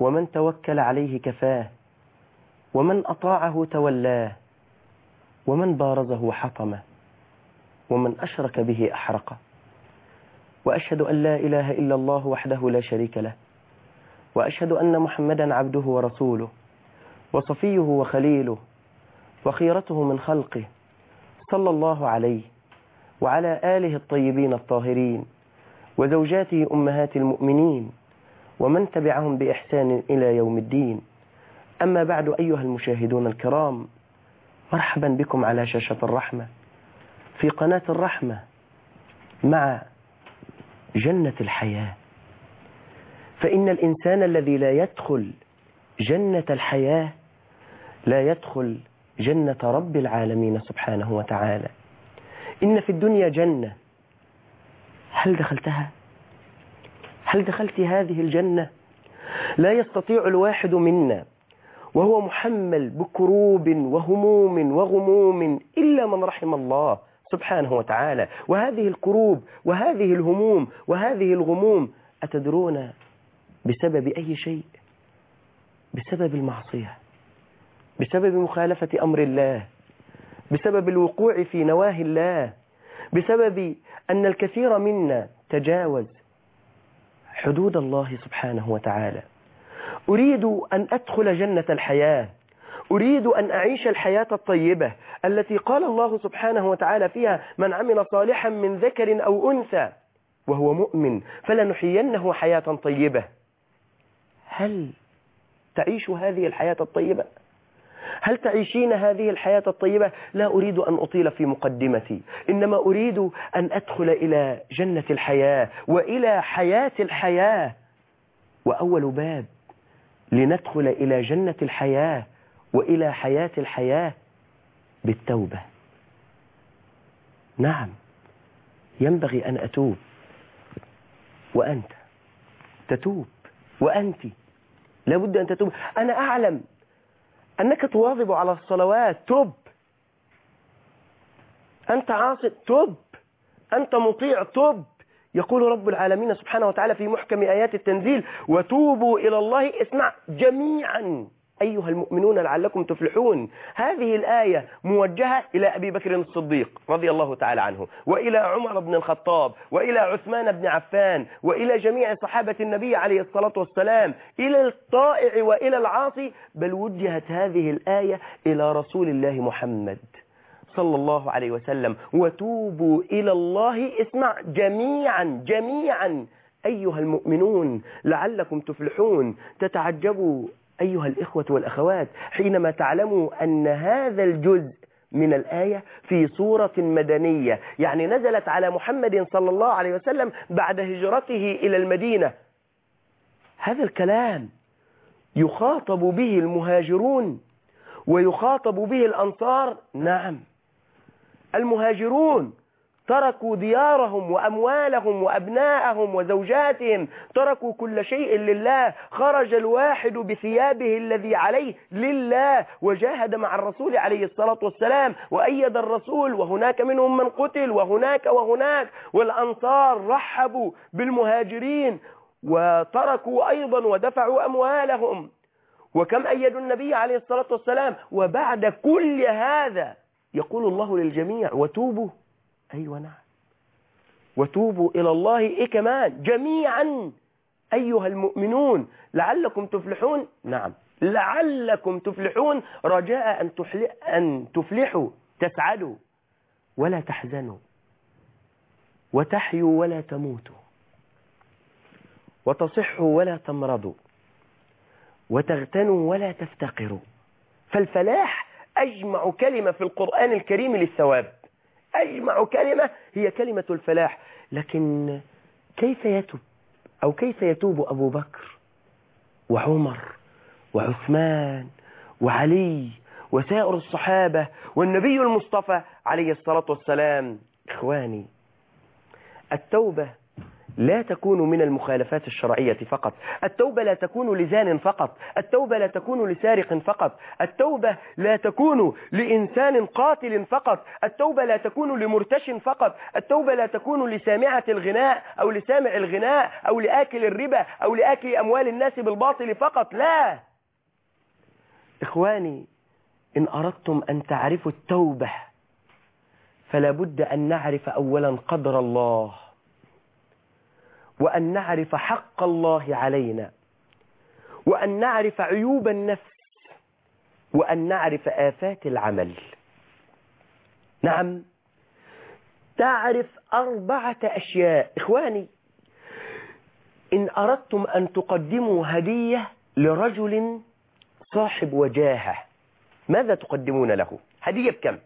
ومن توكل عليه كفاه ومن أطاعه تولاه ومن بارزه حطمه ومن أشرك به أحرقه. وأشهد أن لا إله إلا الله وحده لا شريك له وأشهد أن محمدا عبده ورسوله وصفيه وخليله وخيرته من خلقه صلى الله عليه وعلى آله الطيبين الطاهرين وزوجاته أمهات المؤمنين ومن تبعهم بإحسان إلى يوم الدين. أما بعد أيها المشاهدون الكرام مرحبا بكم على شاشة الرحمة. في قناة الرحمة مع جنة الحياة. فإن الإنسان الذي لا يدخل جنة الحياة لا يدخل جنة رب العالمين سبحانه وتعالى. إن في الدنيا جنة. هل دخلتها؟ هل دخلت هذه الجنة؟ لا يستطيع الواحد منا وهو محمل بكروب وهموم وغموم إلا من رحم الله سبحانه وتعالى وهذه الكروب وهذه الهموم وهذه الغموم أتدرون بسبب أي شيء بسبب المعصية بسبب مخالفة أمر الله بسبب الوقوع في نواهي الله بسبب أن الكثير منا تجاوز حدود الله سبحانه وتعالى. أريد أن أدخل جنة الحياة. أريد أن أعيش الحياة الطيبة التي قال الله سبحانه وتعالى فيها من عمل صالحا من ذكر أو أنثى وهو مؤمن فلنحيينه حياة طيبة. هل تعيش هذه الحياة الطيبة؟ هل تعيشين هذه الحياة الطيبة؟ لا أريد أن أطيل في مقدمتي. إنما أريد أن أدخل إلى جنة الحياة وإلى حياة الحياة. وأول باب لندخل إلى جنة الحياة وإلى حياة الحياة بالتوبة. نعم ينبغي أن أتوب. وأنت تتوب. وأنت لابد أن تتوب. أنا أعلم أنك تواظب على الصلوات تب. أنت عاصي تب. أنت مطيع تب. يقول رب العالمين سبحانه وتعالى في محكم آيات التنزيل وتوبوا إلى الله. اسمع جميعا. أيها المؤمنون لعلكم تفلحون. هذه الآية موجهة إلى أبي بكر الصديق رضي الله تعالى عنه وإلى عمر بن الخطاب وإلى عثمان بن عفان وإلى جميع صحابة النبي عليه الصلاة والسلام إلى الطائع وإلى العاصي. بل وجهت هذه الآية إلى رسول الله محمد صلى الله عليه وسلم. وتوبوا إلى الله. اسمع جميعا جميعا. أيها المؤمنون لعلكم تفلحون. تتعجبوا. أيها الإخوة والأخوات حينما تعلموا أن هذا الجزء من الآية في سورة مدنية يعني نزلت على محمد صلى الله عليه وسلم بعد هجرته إلى المدينة. هذا الكلام يخاطب به المهاجرون ويخاطب به الأنصار. نعم. المهاجرون تركوا ديارهم وأموالهم وأبناءهم وزوجاتهم تركوا كل شيء لله خرج الواحد بثيابه الذي عليه لله وجاهد مع الرسول عليه الصلاة والسلام وأيد الرسول وهناك منهم من قتل وهناك وهناك والأنصار رحبوا بالمهاجرين وتركوا أيضا ودفعوا أموالهم. وكم أيدوا النبي عليه الصلاة والسلام؟ وبعد كل هذا يقول الله للجميع وتوبوا. أيوة نعم. وتوبوا إلى الله إيه كمان جميعا أيها المؤمنون. لعلكم تفلحون؟ نعم. لعلكم تفلحون. رجاء أن, أن تفلحوا. تسعدوا. ولا تحزنوا. وتحيوا ولا تموتوا. وتصحوا ولا تمرضوا. وتغتنوا ولا تفتقروا. فالفلاح أجمع كلمة في القرآن الكريم للثواب. أجمع كلمة هي كلمة الفلاح. لكن كيف يتوب؟ أو كيف يتوب أبو بكر وعمر وعثمان وعلي وسائر الصحابة والنبي المصطفى عليه الصلاة والسلام؟ إخواني التوبة لا تكون من المخالفات الشرعية فقط. التوبة لا تكون لزان فقط. التوبة لا تكون لسارق فقط. التوبة لا تكون لإنسان قاتل فقط. التوبة لا تكون لمرتش فقط. التوبة لا تكون لسامعة الغناء أو لسامع الغناء أو لآكل الربا أو لآكل أموال الناس بالباطل فقط. لا. إخواني إن أردتم أن تعرفوا التوبة فلا بد أن نعرف أولا قدر الله. وأن نعرف حق الله علينا وأن نعرف عيوب النفس وأن نعرف آفات العمل. نعم تعرف أربعة أشياء. إخواني إن أردتم أن تقدموا هدية لرجل صاحب وجاهة ماذا تقدمون له؟ هدية بكم؟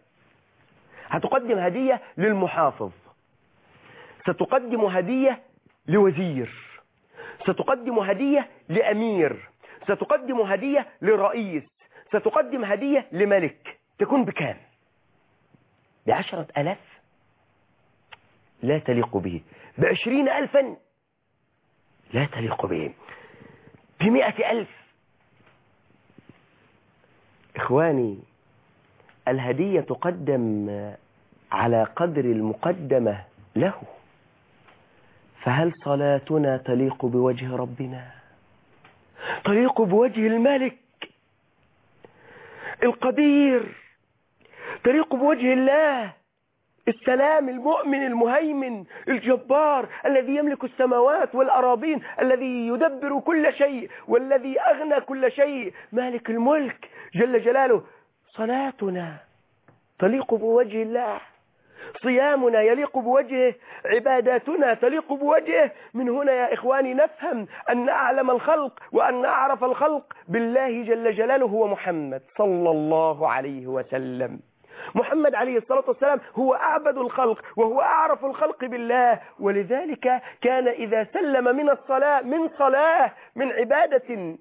هتقدم هدية للمحافظ. ستقدم هدية لوزير. ستقدم هدية لأمير. ستقدم هدية لرئيس. ستقدم هدية لملك. تكون بكام؟ بعشرة ألاف؟ لا تليق به. بعشرين ألفا؟ لا تليق به. بمئة ألف؟ إخواني الهدية تقدم على قدر المقدمة له. فهل صلاتنا تليق بوجه ربنا؟ تليق بوجه الملك القدير تليق بوجه الله السلام المؤمن المهيمن الجبار الذي يملك السماوات والأراضين الذي يدبر كل شيء والذي أغنى كل شيء مالك الملك جل جلاله. صلاتنا تليق بوجه الله. صيامنا يليق بوجهه عباداتنا تليق بوجهه. من هنا يا إخواني نفهم أن أعلم الخلق وأن أعرف الخلق بالله جل جلاله هو محمد صلى الله عليه وسلم. محمد عليه الصلاة والسلام هو أعبد الخلق وهو أعرف الخلق بالله. ولذلك كان إذا سلم من الصلاة من صلاة من عبادة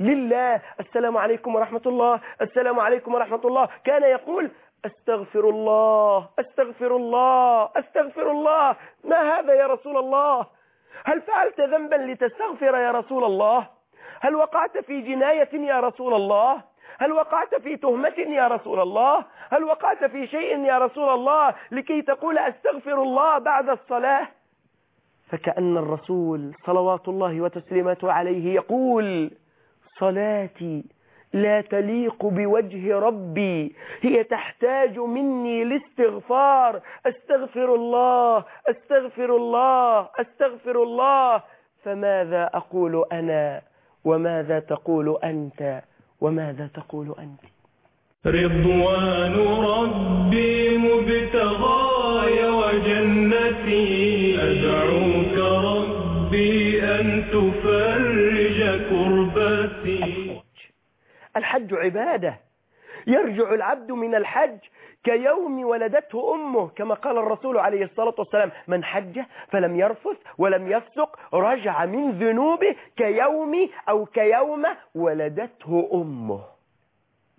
لله. السلام عليكم ورحمة الله. السلام عليكم ورحمة الله. كان يقول أستغفر الله أستغفر الله أستغفر الله. ما هذا يا رسول الله؟ هل فعلت ذنبا لتستغفر يا رسول الله؟ هل وقعت في جناية يا رسول الله؟ هل وقعت في تهمة يا رسول الله؟ هل وقعت في شيء يا رسول الله لكي تقول أستغفر الله بعد الصلاة؟ فكأن الرسول صلوات الله وتسليماته عليه يقول صلاتي لا تليق بوجه ربي. هي تحتاج مني لاستغفار. أستغفر الله أستغفر الله أستغفر الله. فماذا أقول أنا؟ وماذا تقول أنت؟ وماذا تقول أنت؟ رضوان ربي مبتغاي الحج عبادة. يرجع العبد من الحج كيوم ولدته أمه كما قال الرسول عليه الصلاة والسلام من حج فلم يرفث ولم يفسق رجع من ذنوبه كيوم أو كيوم ولدته أمه.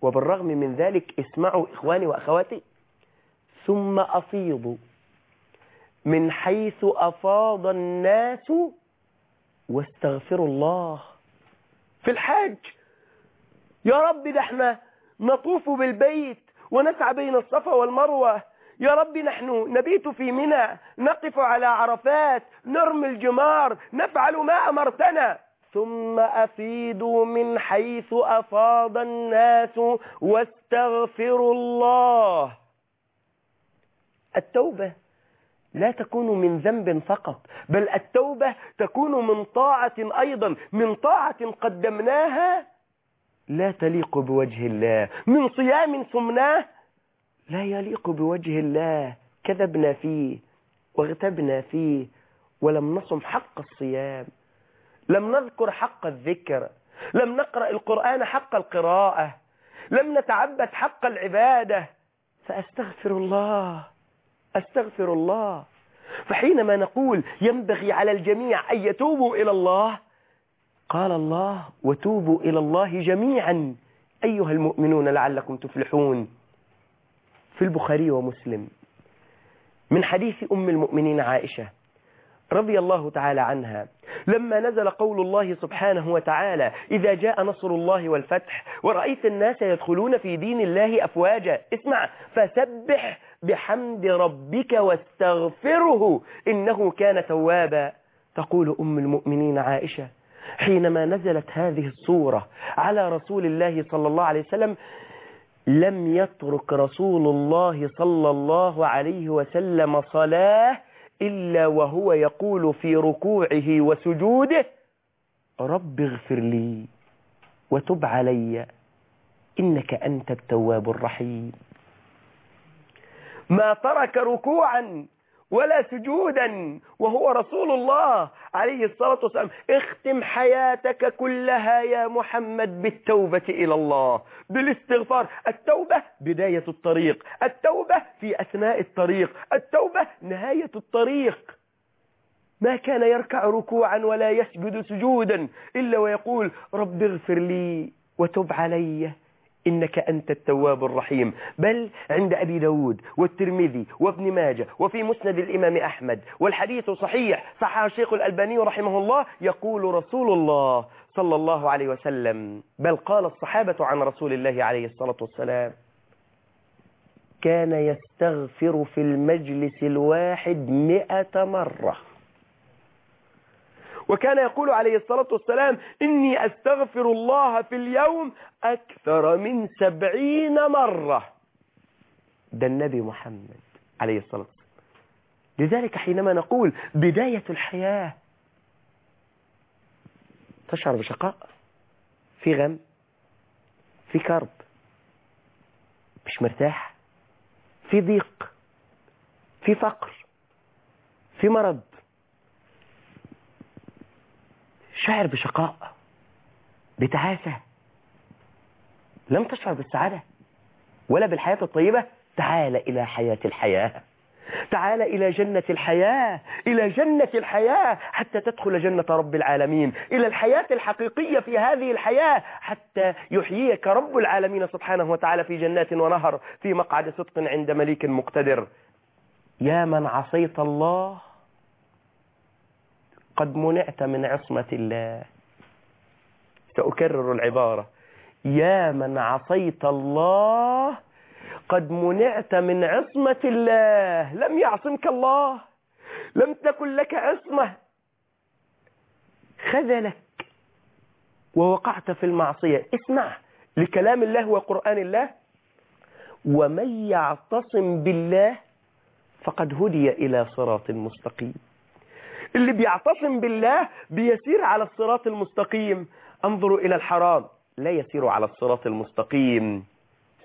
وبالرغم من ذلك اسمعوا إخواني وأخواتي ثم أفيضوا من حيث أفاض الناس واستغفروا الله. في الحج يا رب إحنا نطوف بالبيت ونسعى بين الصفا والمروة. يا رب نحن نبيت في منى نقف على عرفات نرمي الجمار نفعل ما أمرتنا. ثم أفيدوا من حيث أفاض الناس واستغفروا الله. التوبة لا تكون من ذنب فقط بل التوبة تكون من طاعة أيضا من طاعة قدمناها لا تليق بوجه الله. من صيام صمناه لا يليق بوجه الله. كذبنا فيه واغتبنا فيه ولم نصم حق الصيام. لم نذكر حق الذكر. لم نقرأ القرآن حق القراءة. لم نتعبد حق العبادة. فأستغفر الله. أستغفر الله. فحينما نقول ينبغي على الجميع أن يتوبوا إلى الله قال الله وتوبوا إلى الله جميعا. أيها المؤمنون لعلكم تفلحون. في البخاري ومسلم. من حديث أم المؤمنين عائشة رضي الله تعالى عنها. لما نزل قول الله سبحانه وتعالى إذا جاء نصر الله والفتح ورأيت الناس يدخلون في دين الله أفواجا. اسمع فسبح بحمد ربك واستغفره إنه كان توابا. تقول أم المؤمنين عائشة حينما نزلت هذه الصورة على رسول الله صلى الله عليه وسلم لم يترك رسول الله صلى الله عليه وسلم صلاة إلا وهو يقول في ركوعه وسجوده رب اغفر لي وتب علي إنك أنت التواب الرحيم. ما ترك ركوعا ولا سجودا وهو رسول الله عليه الصلاة والسلام. اختم حياتك كلها يا محمد بالتوبة إلى الله بالاستغفار. التوبة بداية الطريق التوبة في أثناء الطريق التوبة نهاية الطريق. ما كان يركع ركوعا ولا يسجد سجودا إلا ويقول رب اغفر لي وتب علي. إنك أنت التواب الرحيم. بل عند أبي داود والترمذي وابن ماجه وفي مسند الإمام أحمد والحديث صحيح صحح الشيخ الألباني رحمه الله يقول رسول الله صلى الله عليه وسلم بل قال الصحابة عن رسول الله عليه الصلاة والسلام كان يستغفر في المجلس الواحد مئة مرة. وكان يقول عليه الصلاة والسلام إني أستغفر الله في اليوم أكثر من سبعين مرة. ده النبي محمد عليه الصلاة والسلام. لذلك حينما نقول بداية الحياة تشعر بشقاء في غم في كرب مش مرتاح في ضيق في فقر في مرض. شعر بشقاء بتعاسة لم تشعر بالسعادة ولا بالحياة الطيبة. تعال إلى حياة الحياة تعال إلى جنة الحياة إلى جنة الحياة حتى تدخل جنة رب العالمين إلى الحياة الحقيقية في هذه الحياة حتى يحييك رب العالمين سبحانه وتعالى في جنات ونهر في مقعد صدق عند مليك مقتدر. يا من عصيت الله قد منعت من عصمة الله. سأكرر العبارة. يا من عصيت الله قد منعت من عصمة الله. لم يعصمك الله. لم تكن لك عصمة. خذلك ووقعت في المعصية. اسمع لكلام الله وقرآن الله. ومن يعتصم بالله فقد هدي إلى صراط مستقيم. اللي بيعتصم بالله بيسير على الصراط المستقيم. انظروا إلى الحرام لا يسير على الصراط المستقيم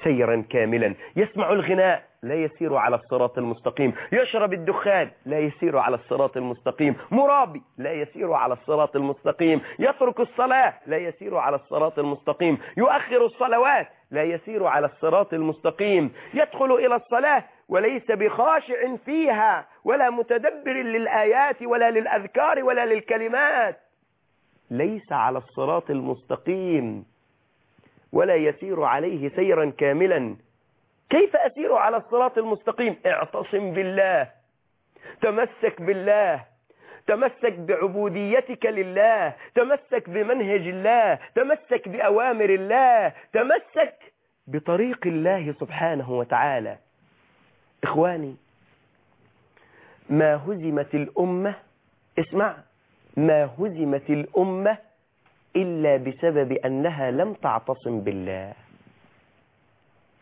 سيرا كاملا. يسمع الغناء لا يسير على الصراط المستقيم. يشرب الدخان لا يسير على الصراط المستقيم. مرابي لا يسير على الصراط المستقيم. يترك الصلاة لا يسير على الصراط المستقيم. يؤخر الصلوات لا يسير على الصراط المستقيم. يدخل إلى الصلاة وليس بخاشع فيها ولا متدبر للآيات ولا للأذكار ولا للكلمات. ليس على الصراط المستقيم ولا يسير عليه سيرا كاملا. كيف أسير على الصراط المستقيم؟ اعتصم بالله. تمسك بالله. تمسك بعبوديتك لله. تمسك بمنهج الله. تمسك بأوامر الله. تمسك بطريق الله سبحانه وتعالى. إخواني ما هزمت الأمة اسمع ما هزمت الأمة إلا بسبب أنها لم تعتصم بالله.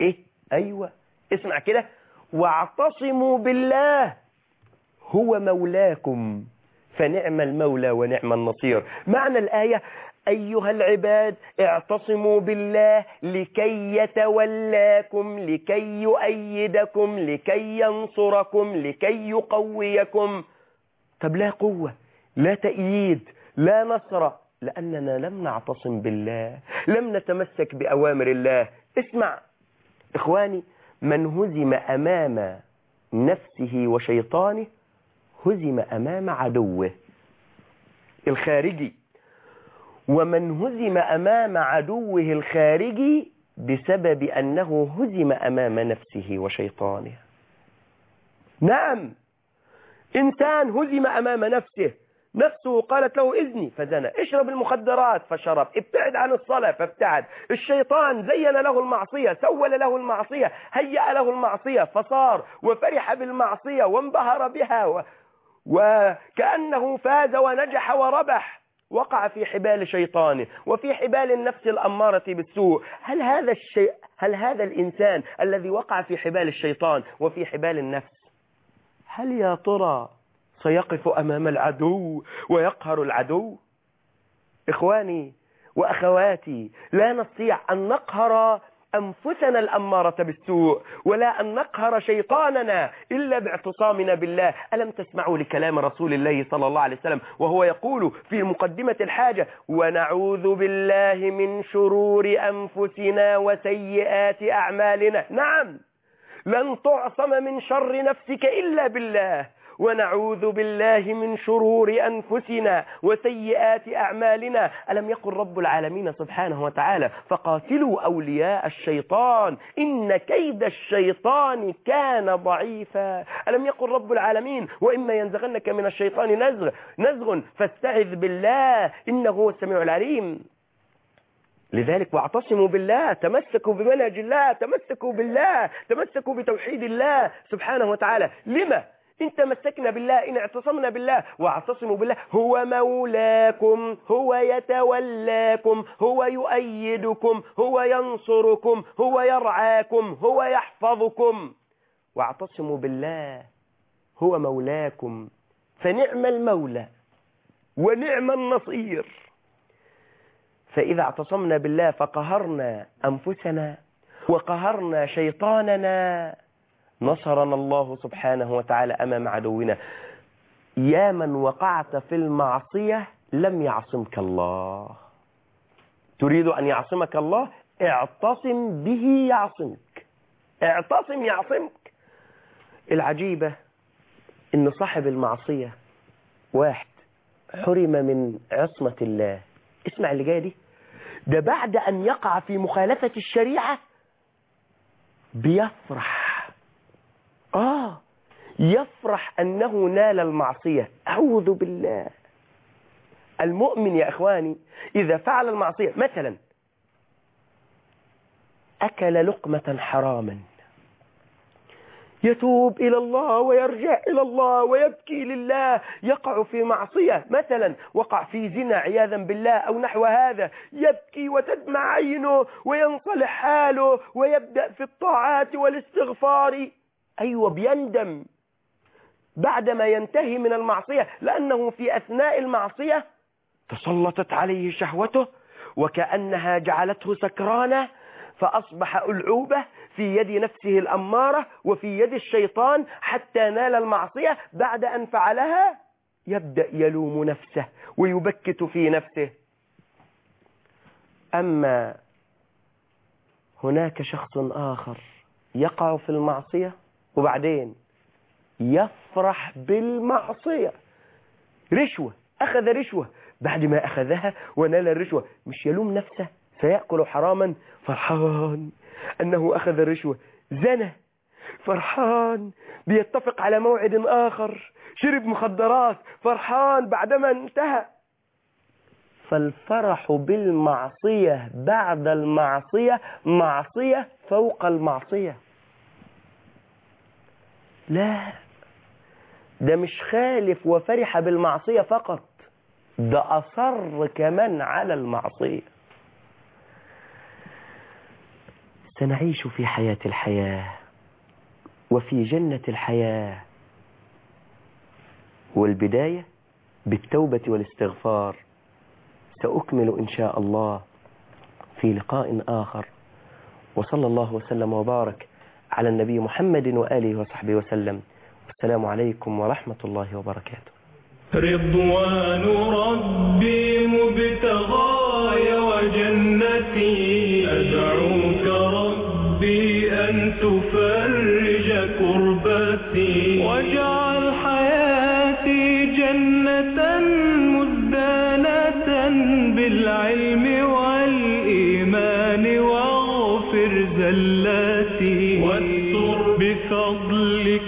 إيه؟ أيوة اسمع كده. واعتصموا بالله. هو مولاكم فنعم المولى ونعم النصير. معنى الآية أيها العباد اعتصموا بالله لكي يتولاكم لكي يؤيدكم لكي ينصركم لكي يقويكم. طب لا قوة لا تأييد لا نصر لأننا لم نعتصم بالله لم نتمسك بأوامر الله. اسمع إخواني من هزم أمام نفسه وشيطانه هزم أمام عدوه. الخارجي. ومن هزم أمام عدوه الخارجي بسبب أنه هزم أمام نفسه وشيطانه. نعم إنسان هزم أمام نفسه نفسه قالت له إذني فزنى. اشرب المخدرات فشرب. ابتعد عن الصلاة فابتعد. الشيطان زين له المعصية سول له المعصية هيأ له المعصية فصار وفرح بالمعصية وانبهر بها و... وكأنه فاز ونجح وربح. وقع في حبال شيطانه وفي حبال النفس الأمارة بالسوء. هل هذا الشيء هل هذا الإنسان الذي وقع في حبال الشيطان وفي حبال النفس؟ هل يا ترى سيقف أمام العدو ويقهر العدو؟ إخواني وأخواتي لا نستطيع أن نقهر أنفسنا الأمارة بالسوء ولا أن نقهر شيطاننا إلا باعتصامنا بالله. ألم تسمعوا لكلام رسول الله صلى الله عليه وسلم وهو يقول في مقدمة الحاجة ونعوذ بالله من شرور أنفسنا وسيئات أعمالنا. نعم لن تعصم من شر نفسك إلا بالله. ونعوذ بالله من شرور أنفسنا وسيئات أعمالنا. ألم يقل رب العالمين سبحانه وتعالى فقاتلوا أولياء الشيطان إن كيد الشيطان كان ضعيفا. ألم يقل رب العالمين وإما ينزغنك من الشيطان نزغ نزغ فاستعذ بالله إنه هو السميع العليم. لذلك واعتصموا بالله تمسكوا بمنهج الله تمسكوا بالله تمسكوا بتوحيد الله سبحانه وتعالى. لما؟ إن تمسكنا بالله إن اعتصمنا بالله واعتصموا بالله هو مولاكم هو يتولاكم هو يؤيدكم هو ينصركم هو يرعاكم هو يحفظكم. واعتصموا بالله هو مولاكم. فنعم المولى ونعم النصير. فإذا اعتصمنا بالله فقهرنا أنفسنا وقهرنا شيطاننا نصرنا الله سبحانه وتعالى أمام عدونا. يا من وقعت في المعصية لم يعصمك الله. تريد أن يعصمك الله؟ اعتصم به يعصمك. اعتصم يعصمك. العجيبة إن صاحب المعصية واحد حرم من عصمة الله. اسمع اللي جاي دي. ده بعد أن يقع في مخالفة الشريعة بيفرح. آه يفرح أنه نال المعصية. أعوذ بالله. المؤمن يا إخواني إذا فعل المعصية مثلا أكل لقمة حراما. يتوب إلى الله ويرجع إلى الله ويبكي لله. يقع في معصية مثلا وقع في زنا عياذا بالله أو نحو هذا. يبكي وتدمع عينه وينصلح حاله ويبدأ في الطاعات والاستغفار. أيوة بيندم بعدما ينتهي من المعصية لأنه في أثناء المعصية تسلطت عليه شهوته وكأنها جعلته سكرانا فأصبح ألعوبة في يد نفسه الأمارة وفي يد الشيطان حتى نال المعصية. بعد أن فعلها يبدأ يلوم نفسه ويبكت في نفسه. أما هناك شخص آخر يقع في المعصية وبعدين يفرح بالمعصية. رشوة أخذ رشوة. بعد ما أخذها ونال الرشوة مش يلوم نفسه سيأكل حراما. فرحان أنه أخذ الرشوة. زنى. فرحان بيتفق على موعد آخر. شرب مخدرات. فرحان بعدما انتهى. فالفرح بالمعصية بعد المعصية معصية فوق المعصية. لا ده مش خالف وفرح بالمعصية فقط ده أصر كمان على المعصية. سنعيش في حياة الحياة وفي جنة الحياة والبداية بالتوبة والاستغفار. سأكمل إن شاء الله في لقاء آخر وصلى الله وسلم وبارك على النبي محمد وآله وصحبه وسلم. والسلام عليكم ورحمة الله وبركاته. رضوان ربي مبتغاي وجنتي. أدعوك ربي أن تفرج كربتي. واجعل حياتي جنة مزدانة بالعلم والإيمان. واغفر زلاتي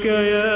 يا